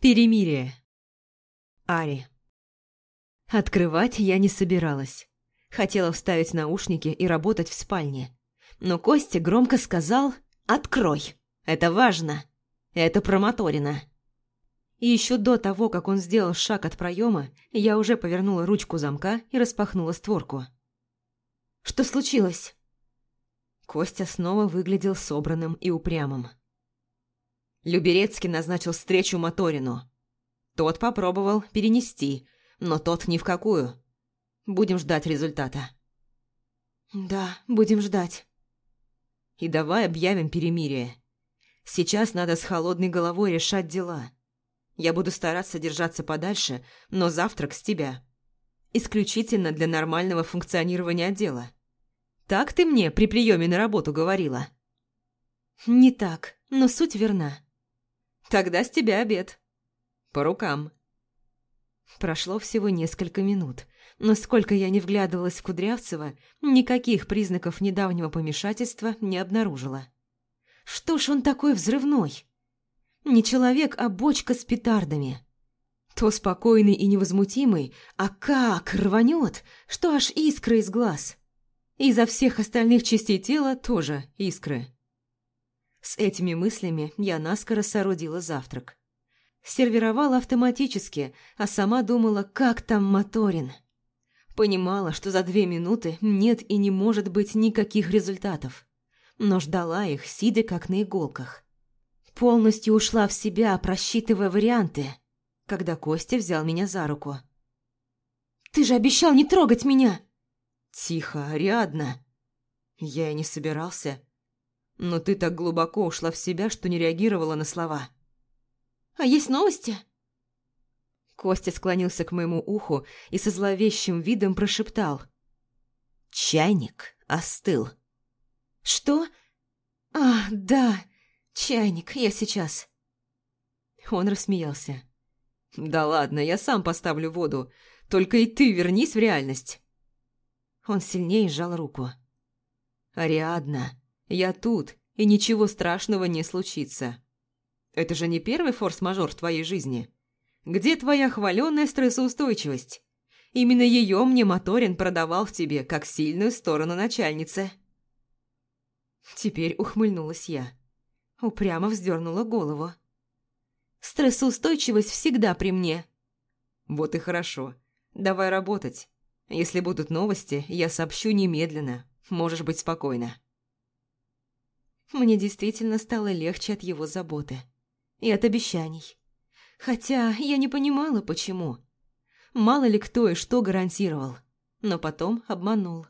Перемирие. Ари. Открывать я не собиралась. Хотела вставить наушники и работать в спальне. Но Костя громко сказал «Открой! Это важно! Это про Моторина!» И еще до того, как он сделал шаг от проема, я уже повернула ручку замка и распахнула створку. «Что случилось?» Костя снова выглядел собранным и упрямым. Люберецкий назначил встречу Моторину. Тот попробовал перенести, но тот ни в какую. Будем ждать результата. Да, будем ждать. И давай объявим перемирие. Сейчас надо с холодной головой решать дела. Я буду стараться держаться подальше, но завтрак с тебя. Исключительно для нормального функционирования отдела. Так ты мне при приеме на работу говорила? Не так, но суть верна. Тогда с тебя обед. По рукам. Прошло всего несколько минут, но сколько я не вглядывалась в Кудрявцева, никаких признаков недавнего помешательства не обнаружила. Что ж он такой взрывной? Не человек, а бочка с петардами. То спокойный и невозмутимый, а как рванет, что аж искры из глаз. Изо всех остальных частей тела тоже искры. С этими мыслями я наскоро соорудила завтрак. Сервировала автоматически, а сама думала, как там Моторин. Понимала, что за две минуты нет и не может быть никаких результатов. Но ждала их, сидя как на иголках. Полностью ушла в себя, просчитывая варианты, когда Костя взял меня за руку. «Ты же обещал не трогать меня!» «Тихо, Ариадна!» Я и не собирался. Но ты так глубоко ушла в себя, что не реагировала на слова. «А есть новости?» Костя склонился к моему уху и со зловещим видом прошептал. «Чайник остыл». «Что? А, да, чайник, я сейчас». Он рассмеялся. «Да ладно, я сам поставлю воду. Только и ты вернись в реальность». Он сильнее сжал руку. «Ариадна, я тут, и ничего страшного не случится. Это же не первый форс-мажор в твоей жизни. Где твоя хваленная стрессоустойчивость? Именно ее мне Моторин продавал в тебе как сильную сторону начальницы. Теперь ухмыльнулась я. Упрямо вздернула голову. Стрессоустойчивость всегда при мне. Вот и хорошо. Давай работать. Если будут новости, я сообщу немедленно. Можешь быть спокойна. Мне действительно стало легче от его заботы. И от обещаний. Хотя я не понимала, почему. Мало ли кто и что гарантировал. Но потом обманул.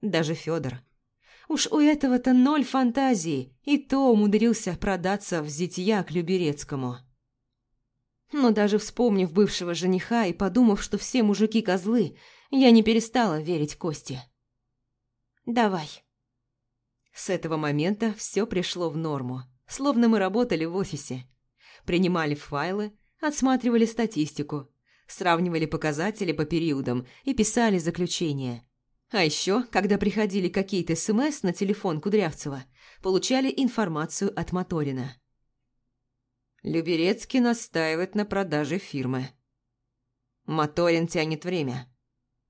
Даже Федор. Уж у этого-то ноль фантазии, и то умудрился продаться в зятья к Люберецкому. Но даже вспомнив бывшего жениха и подумав, что все мужики козлы, я не перестала верить Косте. «Давай», с этого момента все пришло в норму, словно мы работали в офисе. Принимали файлы, отсматривали статистику, сравнивали показатели по периодам и писали заключения. А еще, когда приходили какие-то СМС на телефон Кудрявцева, получали информацию от Моторина. Люберецкий настаивает на продаже фирмы. Моторин тянет время.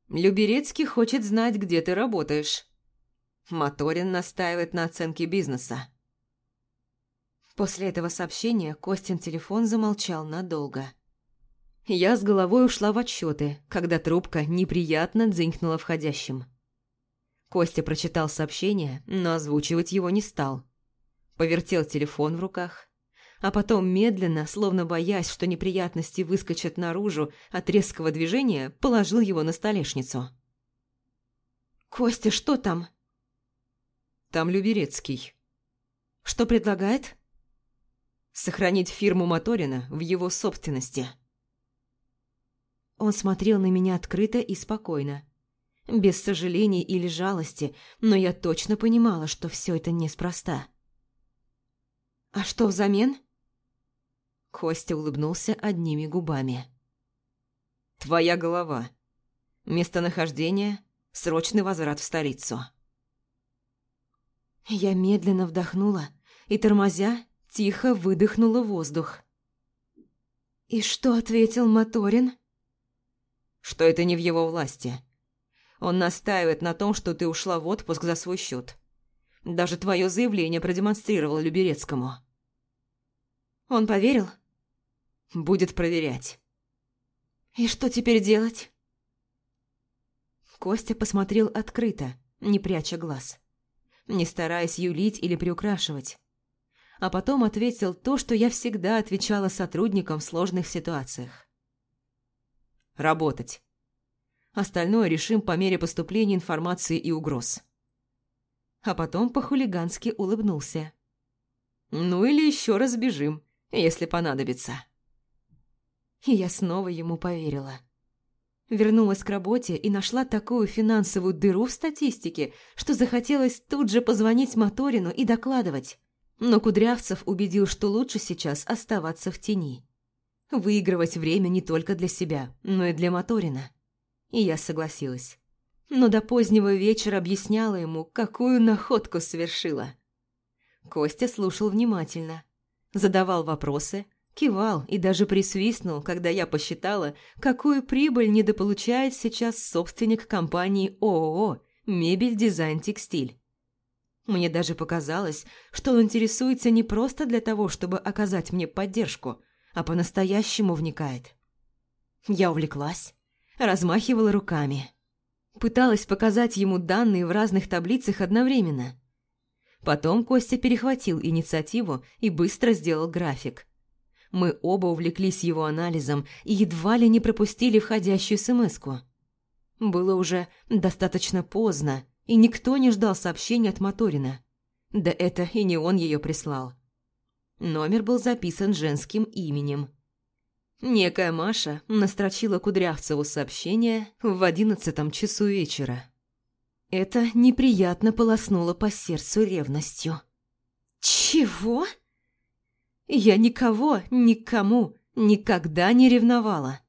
Люберецкий хочет знать, где ты работаешь. Моторин настаивает на оценке бизнеса. После этого сообщения Костин телефон замолчал надолго. Я с головой ушла в отчеты, когда трубка неприятно дзынькнула входящим. Костя прочитал сообщение, но озвучивать его не стал. Повертел телефон в руках, а потом медленно, словно боясь, что неприятности выскочат наружу от резкого движения, положил его на столешницу. «Костя, что там?» Там Люберецкий. Что предлагает? Сохранить фирму Моторина в его собственности. Он смотрел на меня открыто и спокойно. Без сожалений или жалости, но я точно понимала, что все это неспроста. «А что взамен?» Костя улыбнулся одними губами. «Твоя голова. Местонахождение – срочный возврат в столицу». Я медленно вдохнула и, тормозя, тихо выдохнула воздух. И что ответил Моторин? Что это не в его власти. Он настаивает на том, что ты ушла в отпуск за свой счет. Даже твое заявление продемонстрировал Люберецкому. Он поверил? Будет проверять. И что теперь делать? Костя посмотрел открыто, не пряча глаз, не стараясь юлить или приукрашивать а потом ответил то, что я всегда отвечала сотрудникам в сложных ситуациях. Работать. Остальное решим по мере поступления информации и угроз. А потом по-хулигански улыбнулся. Ну или еще раз бежим, если понадобится. И я снова ему поверила. Вернулась к работе и нашла такую финансовую дыру в статистике, что захотелось тут же позвонить Моторину и докладывать. Но Кудрявцев убедил, что лучше сейчас оставаться в тени. Выигрывать время не только для себя, но и для Моторина. И я согласилась. Но до позднего вечера объясняла ему, какую находку совершила. Костя слушал внимательно, задавал вопросы, кивал и даже присвистнул, когда я посчитала, какую прибыль недополучает сейчас собственник компании ООО «Мебель, дизайн, текстиль». Мне даже показалось, что он интересуется не просто для того, чтобы оказать мне поддержку, а по-настоящему вникает. Я увлеклась, размахивала руками. Пыталась показать ему данные в разных таблицах одновременно. Потом Костя перехватил инициативу и быстро сделал график. Мы оба увлеклись его анализом и едва ли не пропустили входящую смс -ку. Было уже достаточно поздно, и никто не ждал сообщения от Моторина. Да это и не он ее прислал. Номер был записан женским именем. Некая Маша настрочила Кудрявцеву сообщение в одиннадцатом часу вечера. Это неприятно полоснуло по сердцу ревностью. «Чего?» Я никого, никому, никогда не ревновала.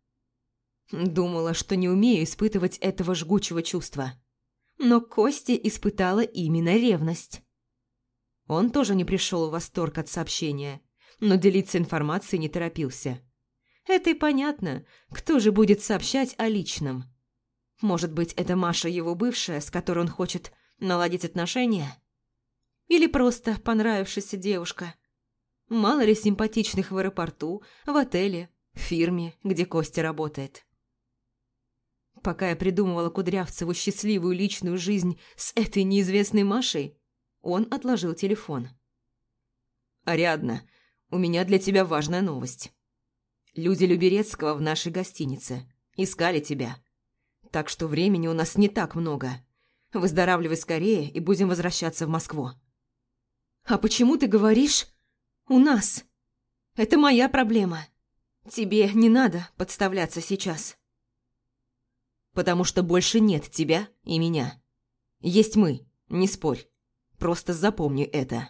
Думала, что не умею испытывать этого жгучего чувства но Кости испытала именно ревность. Он тоже не пришел в восторг от сообщения, но делиться информацией не торопился. Это и понятно, кто же будет сообщать о личном. Может быть, это Маша его бывшая, с которой он хочет наладить отношения? Или просто понравившаяся девушка? Мало ли симпатичных в аэропорту, в отеле, в фирме, где Костя работает. Пока я придумывала Кудрявцеву счастливую личную жизнь с этой неизвестной Машей, он отложил телефон. «Ариадна, у меня для тебя важная новость. Люди Люберецкого в нашей гостинице. Искали тебя. Так что времени у нас не так много. Выздоравливай скорее и будем возвращаться в Москву». «А почему ты говоришь «у нас»? Это моя проблема. Тебе не надо подставляться сейчас» потому что больше нет тебя и меня. Есть мы, не спорь. Просто запомни это.